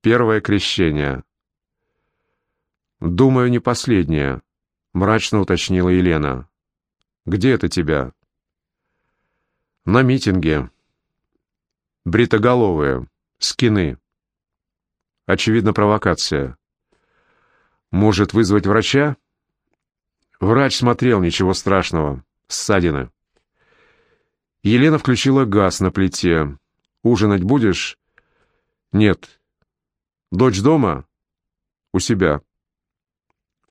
первое крещение. «Думаю, не последнее», — мрачно уточнила Елена. «Где это тебя?» «На митинге. Бритоголовые, скины. Очевидно, провокация. Может, вызвать врача?» Врач смотрел, ничего страшного. Ссадины. Елена включила газ на плите. «Ужинать будешь?» «Нет». «Дочь дома?» «У себя».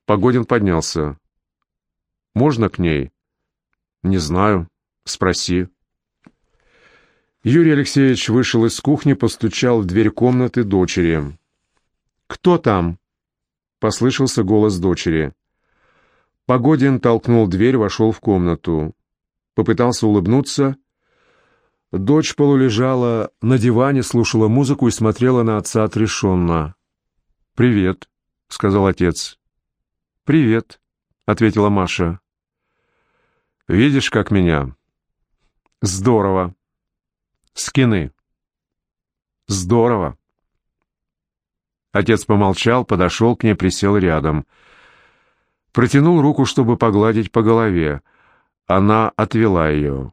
Погодин поднялся. «Можно к ней?» «Не знаю. Спроси». Юрий Алексеевич вышел из кухни, постучал в дверь комнаты дочери. «Кто там?» — послышался голос дочери. Погодин толкнул дверь, вошел в комнату. Попытался улыбнуться. Дочь полулежала на диване, слушала музыку и смотрела на отца отрешенно. «Привет», — сказал отец. «Привет», — ответила Маша. «Видишь, как меня?» «Здорово». «Скины». «Здорово». Отец помолчал, подошел к ней, присел рядом — Протянул руку, чтобы погладить по голове. Она отвела ее.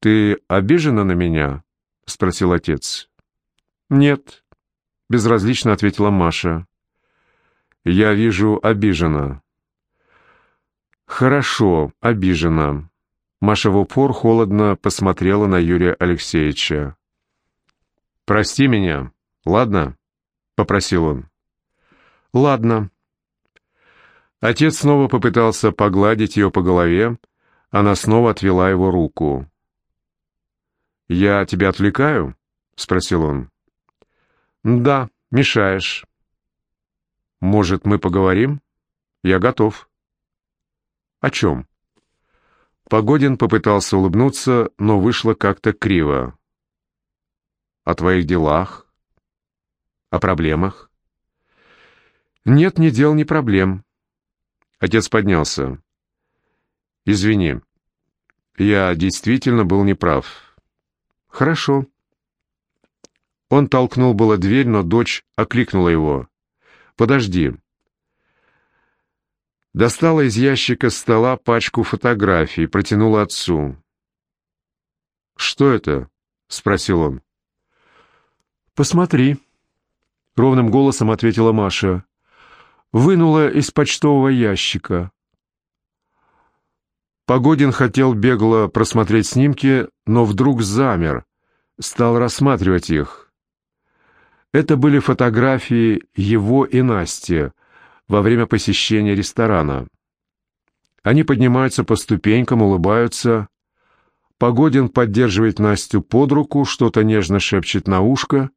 «Ты обижена на меня?» — спросил отец. «Нет», — безразлично ответила Маша. «Я вижу, обижена». «Хорошо, обижена». Маша в упор холодно посмотрела на Юрия Алексеевича. «Прости меня, ладно?» — попросил он. «Ладно», Отец снова попытался погладить ее по голове, она снова отвела его руку. «Я тебя отвлекаю?» — спросил он. «Да, мешаешь». «Может, мы поговорим?» «Я готов». «О чем?» Погодин попытался улыбнуться, но вышло как-то криво. «О твоих делах? О проблемах?» «Нет ни дел, ни проблем. Отец поднялся. «Извини, я действительно был неправ». «Хорошо». Он толкнул было дверь, но дочь окликнула его. «Подожди». Достала из ящика стола пачку фотографий, протянула отцу. «Что это?» — спросил он. «Посмотри», — ровным голосом ответила Маша вынула из почтового ящика. Погодин хотел бегло просмотреть снимки, но вдруг замер, стал рассматривать их. Это были фотографии его и Насти во время посещения ресторана. Они поднимаются по ступенькам, улыбаются. Погодин поддерживает Настю под руку, что-то нежно шепчет на ушко.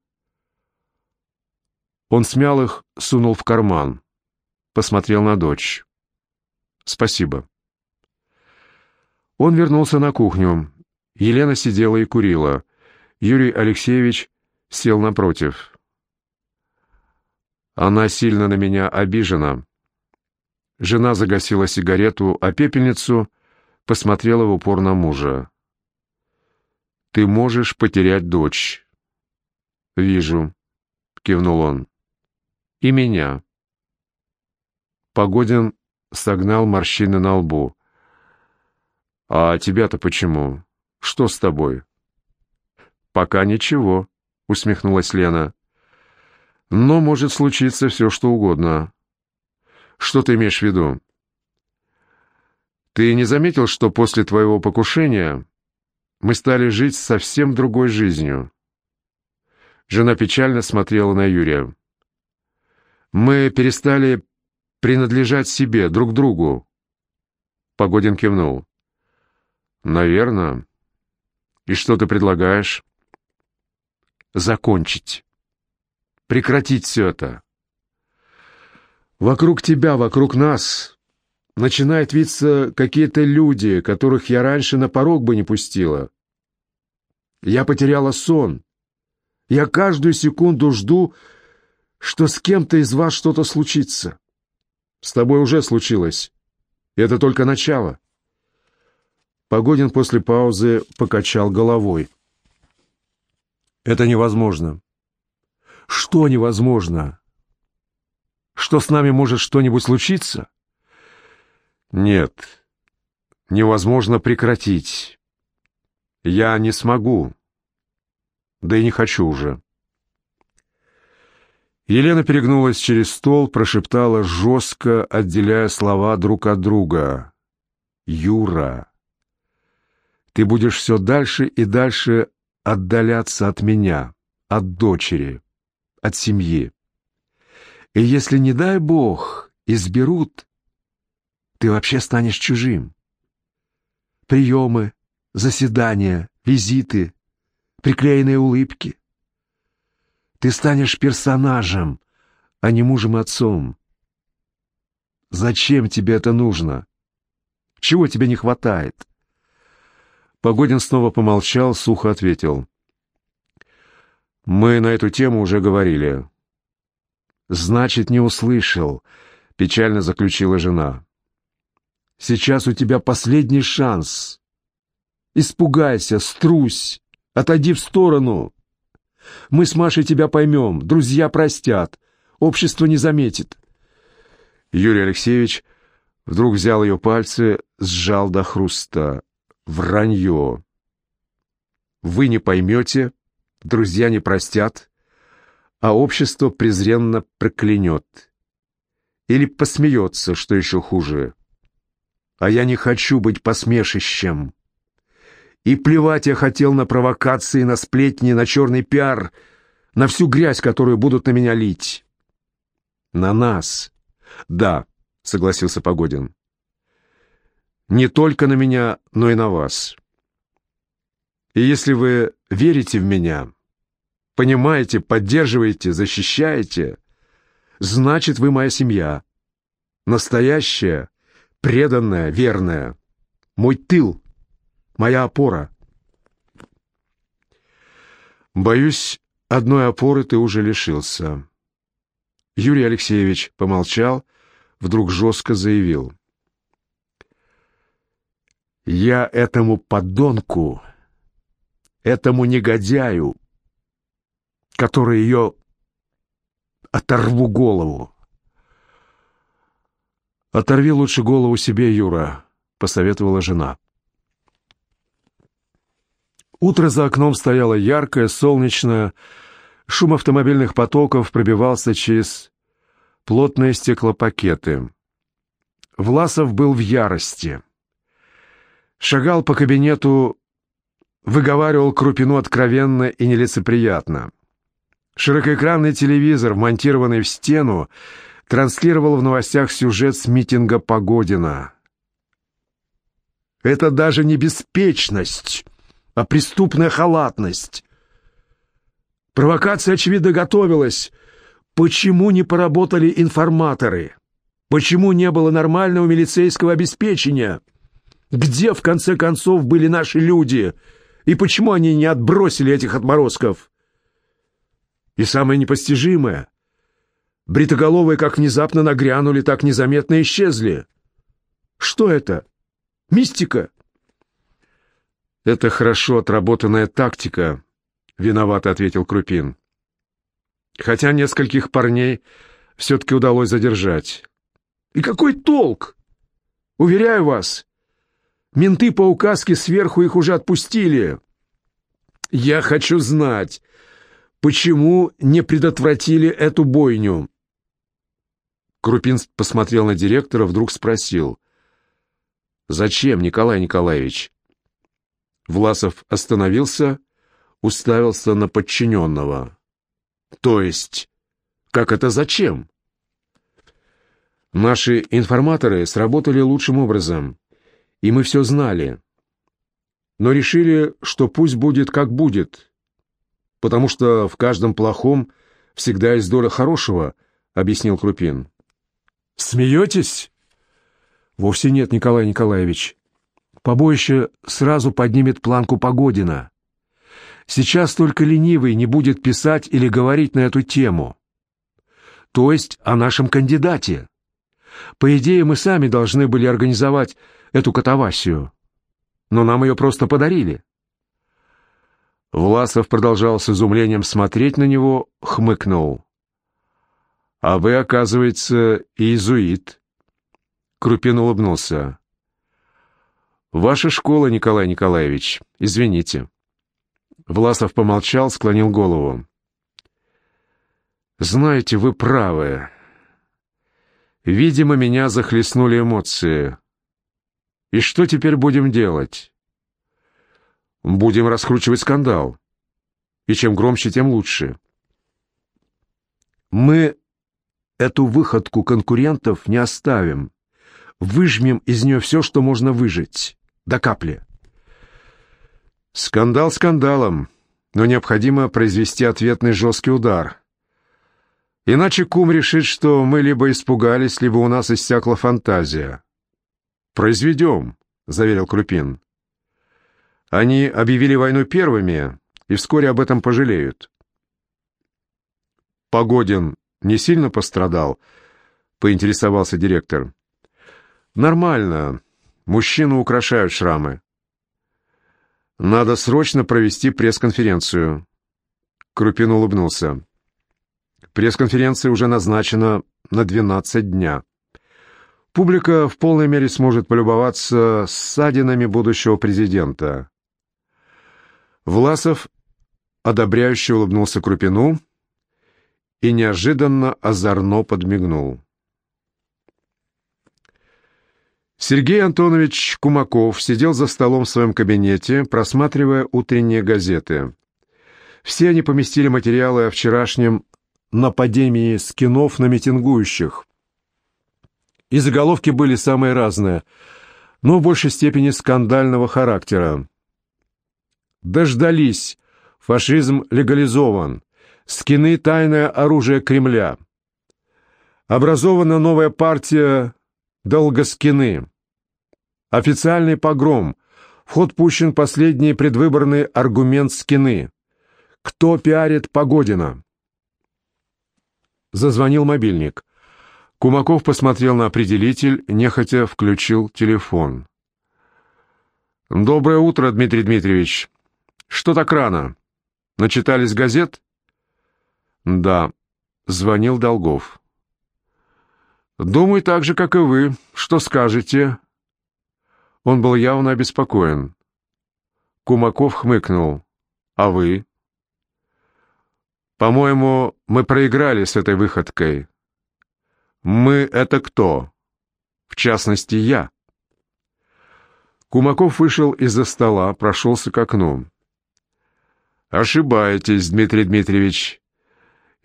Он смял их, сунул в карман посмотрел на дочь. «Спасибо». Он вернулся на кухню. Елена сидела и курила. Юрий Алексеевич сел напротив. Она сильно на меня обижена. Жена загасила сигарету, а пепельницу посмотрела в упор на мужа. «Ты можешь потерять дочь». «Вижу», — кивнул он. «И меня». Погодин согнал морщины на лбу. «А тебя-то почему? Что с тобой?» «Пока ничего», — усмехнулась Лена. «Но может случиться все, что угодно». «Что ты имеешь в виду?» «Ты не заметил, что после твоего покушения мы стали жить совсем другой жизнью?» Жена печально смотрела на Юрия. «Мы перестали принадлежать себе, друг другу. Погодин кивнул. Наверное. И что ты предлагаешь? Закончить. Прекратить все это. Вокруг тебя, вокруг нас начинают виться какие-то люди, которых я раньше на порог бы не пустила. Я потеряла сон. Я каждую секунду жду, что с кем-то из вас что-то случится. С тобой уже случилось. И это только начало. Погодин после паузы покачал головой. Это невозможно. Что невозможно? Что с нами может что-нибудь случиться? Нет, невозможно прекратить. Я не смогу. Да и не хочу уже. Елена перегнулась через стол, прошептала жестко, отделяя слова друг от друга. «Юра, ты будешь все дальше и дальше отдаляться от меня, от дочери, от семьи. И если, не дай бог, изберут, ты вообще станешь чужим. Приемы, заседания, визиты, приклеенные улыбки. Ты станешь персонажем, а не мужем-отцом. Зачем тебе это нужно? Чего тебе не хватает? Погодин снова помолчал, сухо ответил. «Мы на эту тему уже говорили». «Значит, не услышал», — печально заключила жена. «Сейчас у тебя последний шанс. Испугайся, струсь, отойди в сторону. Мы с Машей тебя поймем, друзья простят, общество не заметит». Юрий Алексеевич вдруг взял ее пальцы, сжал до хруста. Вранье. Вы не поймете, друзья не простят, а общество презренно проклянет. Или посмеется, что еще хуже. А я не хочу быть посмешищем. И плевать я хотел на провокации, на сплетни, на черный пиар, на всю грязь, которую будут на меня лить. На нас. Да, согласился Погодин. Не только на меня, но и на вас. И если вы верите в меня, понимаете, поддерживаете, защищаете, значит, вы моя семья. Настоящая, преданная, верная. Мой тыл, моя опора. Боюсь, одной опоры ты уже лишился. Юрий Алексеевич помолчал, вдруг жестко заявил. Я этому подонку, этому негодяю, который ее оторву голову. «Оторви лучше голову себе, Юра», — посоветовала жена. Утро за окном стояло яркое, солнечное, шум автомобильных потоков пробивался через плотные стеклопакеты. Власов был в ярости шагал по кабинету, выговаривал Крупину откровенно и нелицеприятно. Широкоэкранный телевизор, вмонтированный в стену, транслировал в новостях сюжет с митинга Погодина. «Это даже не беспечность, а преступная халатность. Провокация, очевидно, готовилась. Почему не поработали информаторы? Почему не было нормального милицейского обеспечения?» Где, в конце концов, были наши люди? И почему они не отбросили этих отморозков? И самое непостижимое — бритоголовые как внезапно нагрянули, так незаметно исчезли. Что это? Мистика? Это хорошо отработанная тактика, — виновато ответил Крупин. Хотя нескольких парней все-таки удалось задержать. И какой толк? Уверяю вас, Менты по указке сверху их уже отпустили. Я хочу знать, почему не предотвратили эту бойню?» Крупин посмотрел на директора, вдруг спросил. «Зачем, Николай Николаевич?» Власов остановился, уставился на подчиненного. «То есть, как это зачем?» «Наши информаторы сработали лучшим образом и мы все знали. Но решили, что пусть будет как будет, потому что в каждом плохом всегда есть доля хорошего, объяснил Крупин. Смеетесь? Вовсе нет, Николай Николаевич. Побоище сразу поднимет планку Погодина. Сейчас только ленивый не будет писать или говорить на эту тему. То есть о нашем кандидате. По идее, мы сами должны были организовать эту катавасию. Но нам ее просто подарили. Власов продолжал с изумлением смотреть на него, хмыкнул. «А вы, оказывается, иезуит». Крупин улыбнулся. «Ваша школа, Николай Николаевич. Извините». Власов помолчал, склонил голову. «Знаете, вы правы. Видимо, меня захлестнули эмоции. И что теперь будем делать?» «Будем раскручивать скандал. И чем громче, тем лучше». «Мы эту выходку конкурентов не оставим. Выжмем из нее все, что можно выжить. До капли». Скандал скандалом, но необходимо произвести ответный жесткий удар. Иначе кум решит, что мы либо испугались, либо у нас иссякла фантазия. «Произведем», — заверил Крупин. «Они объявили войну первыми и вскоре об этом пожалеют». «Погодин не сильно пострадал?» — поинтересовался директор. «Нормально. Мужчину украшают шрамы». Надо срочно провести пресс-конференцию. Крупин улыбнулся. Пресс-конференция уже назначена на 12 дня. Публика в полной мере сможет полюбоваться ссадинами будущего президента. Власов одобряюще улыбнулся Крупину и неожиданно озорно подмигнул. Сергей Антонович Кумаков сидел за столом в своем кабинете, просматривая утренние газеты. Все они поместили материалы о вчерашнем нападении скинов на митингующих. И заголовки были самые разные, но в большей степени скандального характера. «Дождались! Фашизм легализован! Скины – тайное оружие Кремля!» Образована новая партия «Долгоскины!» Официальный погром. В ход пущен последний предвыборный аргумент Скины. Кто пиарит Погодина? Зазвонил мобильник. Кумаков посмотрел на определитель, нехотя включил телефон. «Доброе утро, Дмитрий Дмитриевич. Что так рано? Начитались газет?» «Да», — звонил Долгов. «Думаю, так же, как и вы. Что скажете?» Он был явно обеспокоен. Кумаков хмыкнул. «А вы?» «По-моему, мы проиграли с этой выходкой». «Мы — это кто?» «В частности, я». Кумаков вышел из-за стола, прошелся к окну. «Ошибаетесь, Дмитрий Дмитриевич.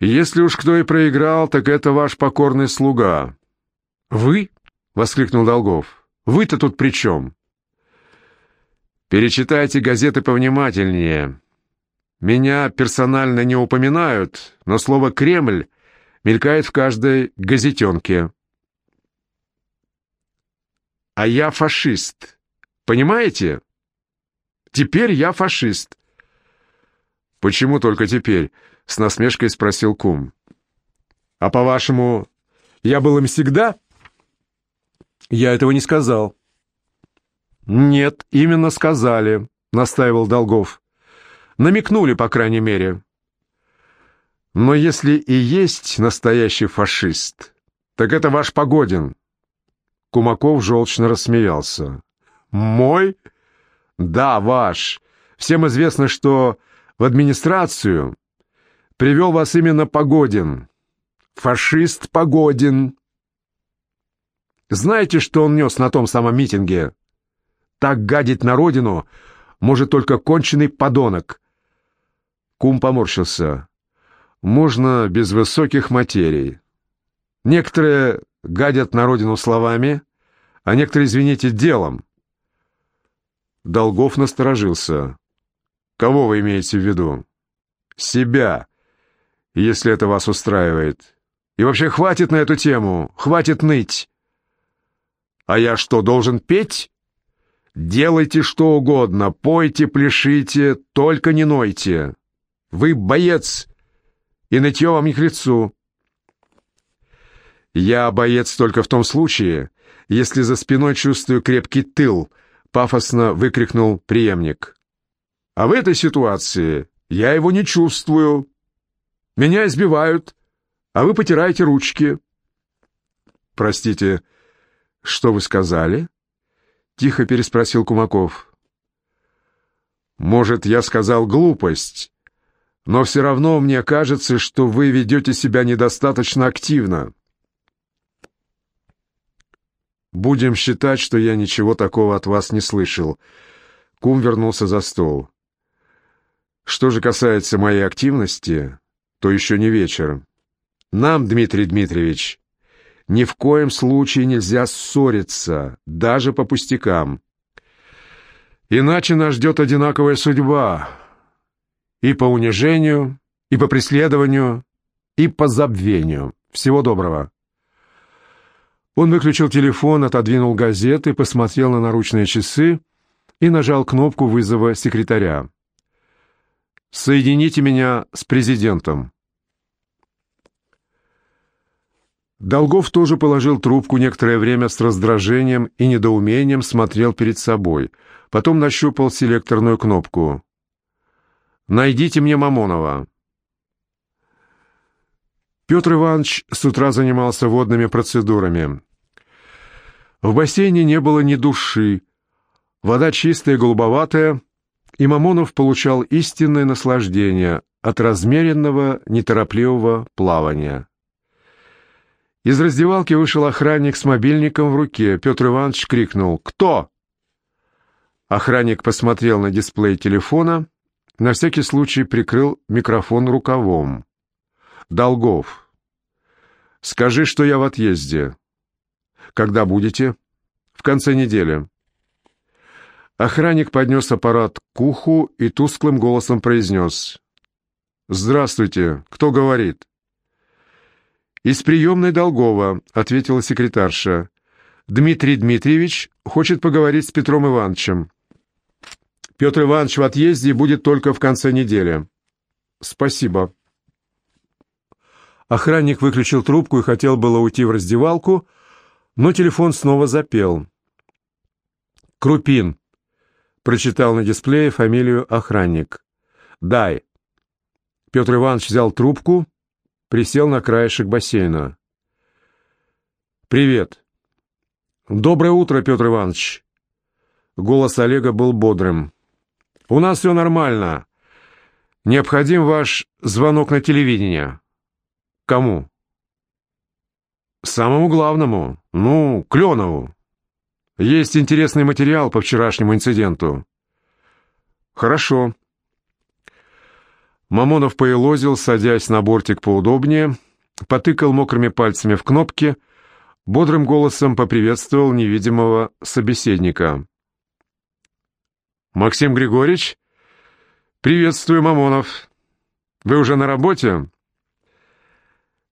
Если уж кто и проиграл, так это ваш покорный слуга». «Вы?» — воскликнул Долгов. Вы-то тут при чем? Перечитайте газеты повнимательнее. Меня персонально не упоминают, но слово «Кремль» мелькает в каждой газетенке. А я фашист. Понимаете? Теперь я фашист. Почему только теперь? С насмешкой спросил кум. А по-вашему, я был им всегда? — «Я этого не сказал». «Нет, именно сказали», — настаивал Долгов. «Намекнули, по крайней мере». «Но если и есть настоящий фашист, так это ваш Погодин». Кумаков желчно рассмеялся. «Мой?» «Да, ваш. Всем известно, что в администрацию привел вас именно Погодин. Фашист Погодин». Знаете, что он нес на том самом митинге? Так гадить на родину может только конченый подонок. Кум поморщился. Можно без высоких материй. Некоторые гадят на родину словами, а некоторые, извините, делом. Долгов насторожился. Кого вы имеете в виду? Себя, если это вас устраивает. И вообще хватит на эту тему, хватит ныть. А я что, должен петь? Делайте что угодно, пойте, пляшите, только не нойте. Вы боец, и нытье вам не к лицу. Я боец только в том случае, если за спиной чувствую крепкий тыл, пафосно выкрикнул преемник. А в этой ситуации я его не чувствую. Меня избивают, а вы потираете ручки. Простите, что вы сказали? Тихо переспросил Кумаков. Может, я сказал глупость, но все равно мне кажется, что вы ведете себя недостаточно активно. Будем считать, что я ничего такого от вас не слышал. Кум вернулся за стол. Что же касается моей активности, то еще не вечер. Нам, Дмитрий Дмитриевич, ни в коем случае нельзя ссориться, даже по пустякам. Иначе нас ждет одинаковая судьба. И по унижению, и по преследованию, и по забвению. Всего доброго. Он выключил телефон, отодвинул газеты, посмотрел на наручные часы и нажал кнопку вызова секретаря. «Соедините меня с президентом». Долгов тоже положил трубку некоторое время с раздражением и недоумением смотрел перед собой. Потом нащупал селекторную кнопку. «Найдите мне Мамонова». Петр Иванович с утра занимался водными процедурами. В бассейне не было ни души. Вода чистая, голубоватая, и Мамонов получал истинное наслаждение от размеренного, неторопливого плавания. Из раздевалки вышел охранник с мобильником в руке. Петр Иванович крикнул «Кто?». Охранник посмотрел на дисплей телефона, на всякий случай прикрыл микрофон рукавом. «Долгов, скажи, что я в отъезде. Когда будете?» «В конце недели». Охранник поднес аппарат к уху и тусклым голосом произнес. «Здравствуйте. Кто говорит?» «Из приемной Долгова», — ответила секретарша. «Дмитрий Дмитриевич хочет поговорить с Петром Ивановичем. Петр Иванович в отъезде будет только в конце недели». «Спасибо». Охранник выключил трубку и хотел было уйти в раздевалку, но телефон снова запел. «Крупин», — прочитал на дисплее фамилию охранник. «Дай». Петр Иванович взял трубку присел на краешек бассейна. «Привет». «Доброе утро, Петр Иванович». Голос Олега был бодрым. «У нас все нормально. Необходим ваш звонок на телевидение». «Кому?» «Самому главному. Ну, Кленову. Есть интересный материал по вчерашнему инциденту». «Хорошо». Мамонов поелозил, садясь на бортик поудобнее, потыкал мокрыми пальцами в кнопки, бодрым голосом поприветствовал невидимого собеседника. «Максим Григорьевич? Приветствую, Мамонов. Вы уже на работе?»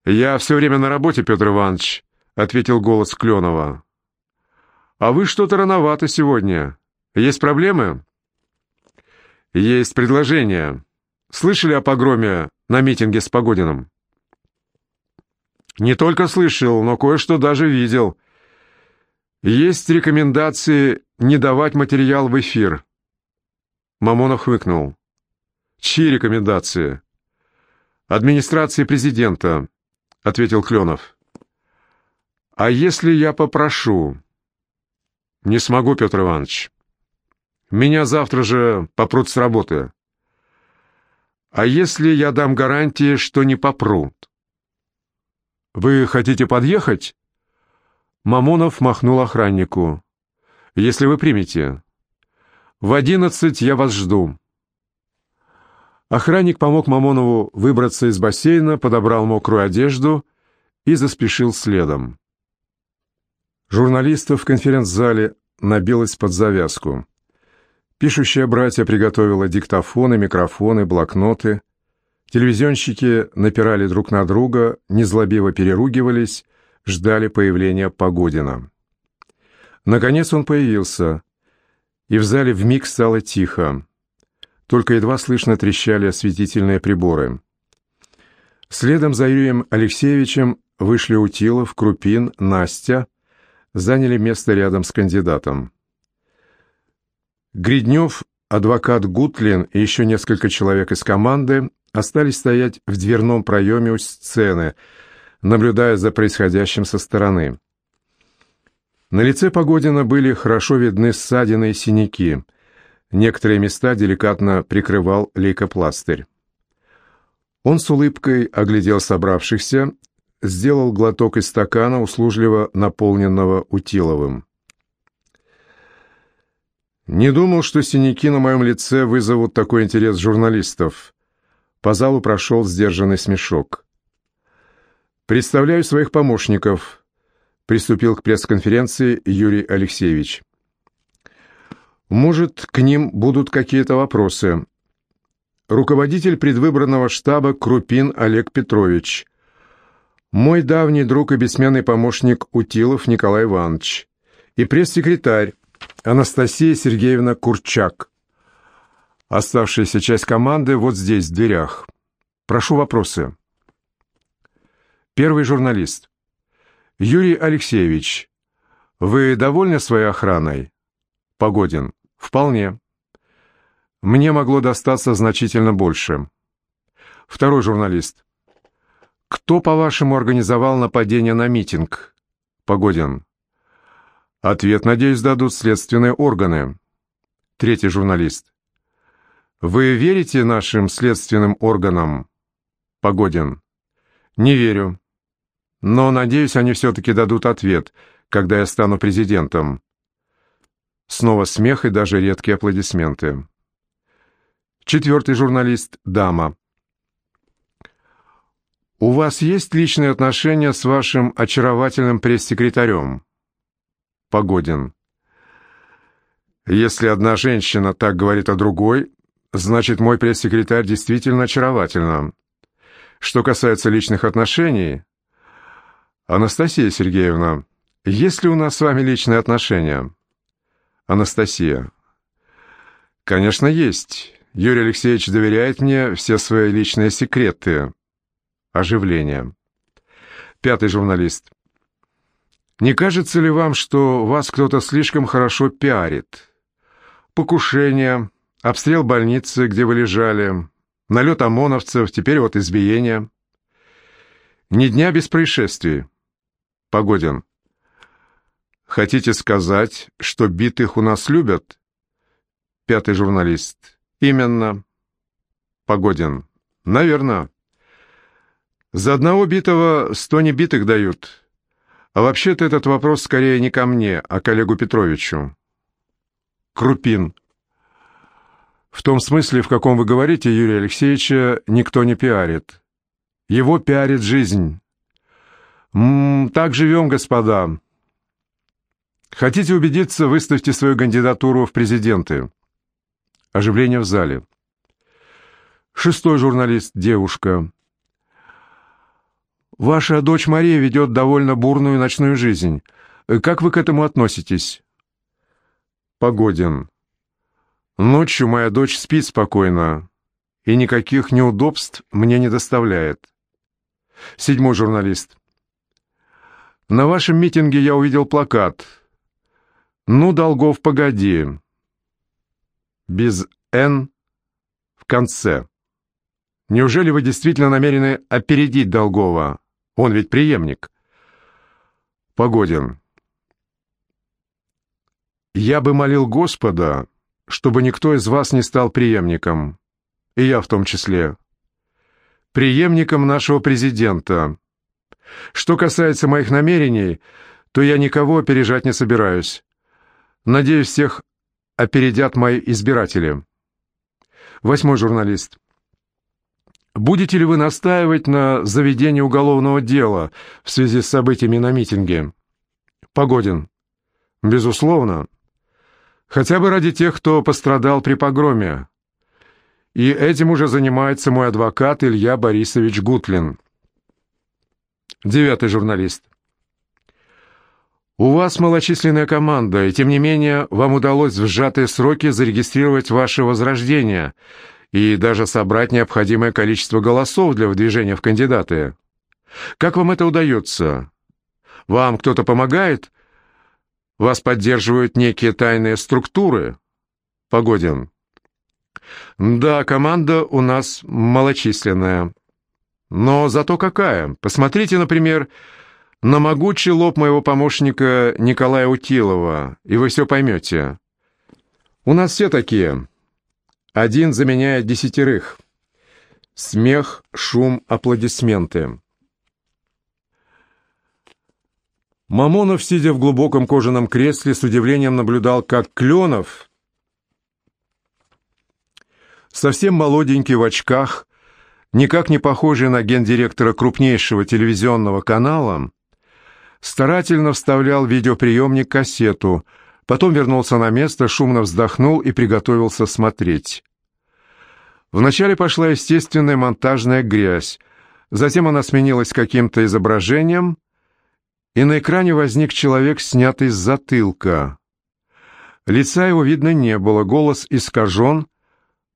«Я все время на работе, Петр Иванович», — ответил голос Кленова. «А вы что-то рановато сегодня. Есть проблемы?» «Есть предложение». Слышали о погроме на митинге с Погодиным? Не только слышал, но кое-что даже видел. Есть рекомендации не давать материал в эфир. Мамонов хмыкнул. Чьи рекомендации? Администрации президента, ответил Кленов. А если я попрошу? Не смогу, Петр Иванович. Меня завтра же попрут с работы. А если я дам гарантии, что не попрут? Вы хотите подъехать? Мамонов махнул охраннику. Если вы примете. В одиннадцать я вас жду. Охранник помог Мамонову выбраться из бассейна, подобрал мокрую одежду и заспешил следом. Журналистов в конференц-зале набилось под завязку. Пишущая братья приготовила диктофоны, микрофоны, блокноты. Телевизионщики напирали друг на друга, незлобиво переругивались, ждали появления Погодина. Наконец он появился, и в зале вмиг стало тихо. Только едва слышно трещали осветительные приборы. Следом за Юрием Алексеевичем вышли Утилов, Крупин, Настя, заняли место рядом с кандидатом. Гриднев адвокат Гутлин и еще несколько человек из команды остались стоять в дверном проеме у сцены, наблюдая за происходящим со стороны. На лице Погодина были хорошо видны ссадины и синяки. Некоторые места деликатно прикрывал лейкопластырь. Он с улыбкой оглядел собравшихся, сделал глоток из стакана, услужливо наполненного Утиловым. Не думал, что синяки на моем лице вызовут такой интерес журналистов. По залу прошел сдержанный смешок. «Представляю своих помощников», — приступил к пресс-конференции Юрий Алексеевич. «Может, к ним будут какие-то вопросы. Руководитель предвыборного штаба Крупин Олег Петрович. Мой давний друг и бессменный помощник Утилов Николай Иванович. И пресс-секретарь Анастасия Сергеевна Курчак. Оставшаяся часть команды вот здесь, в дверях. Прошу вопросы. Первый журналист. Юрий Алексеевич, вы довольны своей охраной? Погодин. Вполне. Мне могло достаться значительно больше. Второй журналист. Кто, по-вашему, организовал нападение на митинг? Погодин. Ответ, надеюсь, дадут следственные органы. Третий журналист. Вы верите нашим следственным органам? Погодин. Не верю. Но, надеюсь, они все-таки дадут ответ, когда я стану президентом. Снова смех и даже редкие аплодисменты. Четвертый журналист – дама. «У вас есть личные отношения с вашим очаровательным пресс-секретарем?» Погодин. «Если одна женщина так говорит о другой, значит, мой пресс-секретарь действительно очаровательна. Что касается личных отношений... Анастасия Сергеевна, есть ли у нас с вами личные отношения?» Анастасия. «Конечно, есть. Юрий Алексеевич доверяет мне все свои личные секреты. Оживление. Пятый журналист. Не кажется ли вам, что вас кто-то слишком хорошо пиарит? Покушение, обстрел больницы, где вы лежали, налет ОМОНовцев, теперь вот избиение. Ни дня без происшествий. Погодин. Хотите сказать, что битых у нас любят? Пятый журналист. Именно. Погодин. Наверное. За одного битого сто небитых дают. А вообще-то этот вопрос скорее не ко мне, а к Олегу Петровичу. Крупин. В том смысле, в каком вы говорите, Юрия Алексеевича, никто не пиарит. Его пиарит жизнь. М -м, так живем, господа. Хотите убедиться, выставьте свою кандидатуру в президенты. Оживление в зале. Шестой журналист, девушка. Ваша дочь Мария ведет довольно бурную ночную жизнь. Как вы к этому относитесь? Погодин. Ночью моя дочь спит спокойно и никаких неудобств мне не доставляет. Седьмой журналист. На вашем митинге я увидел плакат. «Ну, Долгов, погоди без «Н» в конце. Неужели вы действительно намерены опередить Долгова? Он ведь преемник. Погодин. Я бы молил Господа, чтобы никто из вас не стал преемником. И я в том числе. Преемником нашего президента. Что касается моих намерений, то я никого опережать не собираюсь. Надеюсь, всех опередят мои избиратели. Восьмой журналист. Будете ли вы настаивать на заведении уголовного дела в связи с событиями на митинге? Погодин. Безусловно. Хотя бы ради тех, кто пострадал при погроме. И этим уже занимается мой адвокат Илья Борисович Гутлин. Девятый журналист. У вас малочисленная команда, и тем не менее вам удалось в сжатые сроки зарегистрировать ваше возрождение и даже собрать необходимое количество голосов для выдвижения в кандидаты. Как вам это удается? Вам кто-то помогает? Вас поддерживают некие тайные структуры? Погодин. Да, команда у нас малочисленная. Но зато какая. Посмотрите, например, на могучий лоб моего помощника Николая Утилова, и вы все поймете. У нас все такие. Один заменяет десятерых. Смех, шум, аплодисменты. Мамонов, сидя в глубоком кожаном кресле, с удивлением наблюдал, как Кленов, совсем молоденький в очках, никак не похожий на гендиректора крупнейшего телевизионного канала, старательно вставлял в видеоприемник кассету, потом вернулся на место, шумно вздохнул и приготовился смотреть. Вначале пошла естественная монтажная грязь, затем она сменилась каким-то изображением, и на экране возник человек, снятый с затылка. Лица его видно не было, голос искажен,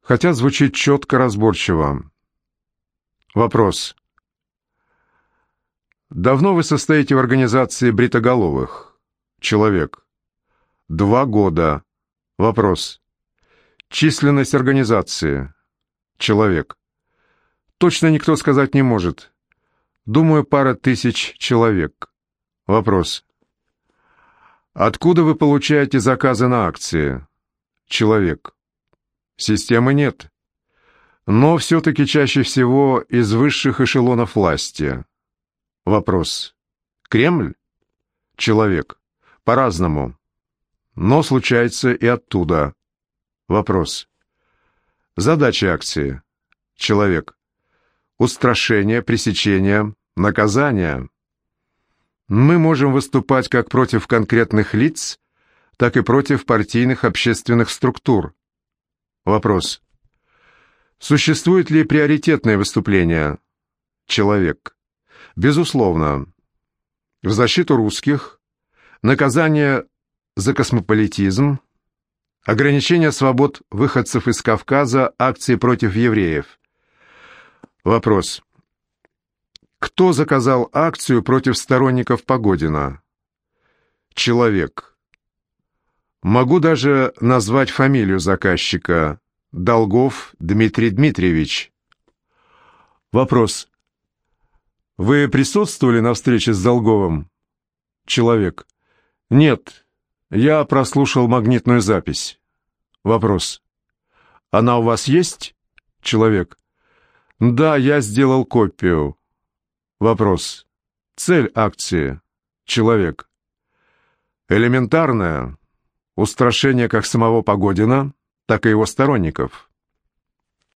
хотя звучит четко, разборчиво. Вопрос. Давно вы состоите в организации бритоголовых? Человек. Два года. Вопрос. Численность организации. Человек. Точно никто сказать не может. Думаю, пара тысяч человек. Вопрос. Откуда вы получаете заказы на акции? Человек. Системы нет. Но все-таки чаще всего из высших эшелонов власти. Вопрос. Кремль? Человек. По-разному. Но случается и оттуда. Вопрос. Задача акции. Человек. Устрашение, пресечение, наказание. Мы можем выступать как против конкретных лиц, так и против партийных общественных структур. Вопрос. Существует ли приоритетное выступление? Человек. Безусловно. В защиту русских, наказание за космополитизм, ограничение свобод выходцев из Кавказа, акции против евреев. Вопрос. Кто заказал акцию против сторонников Погодина? Человек. Могу даже назвать фамилию заказчика. Долгов Дмитрий Дмитриевич. Вопрос. Вы присутствовали на встрече с Долговым? Человек. Нет, я прослушал магнитную запись. Вопрос. Она у вас есть? Человек. Да, я сделал копию. Вопрос. Цель акции. Человек. Элементарная. Устрашение как самого Погодина, так и его сторонников.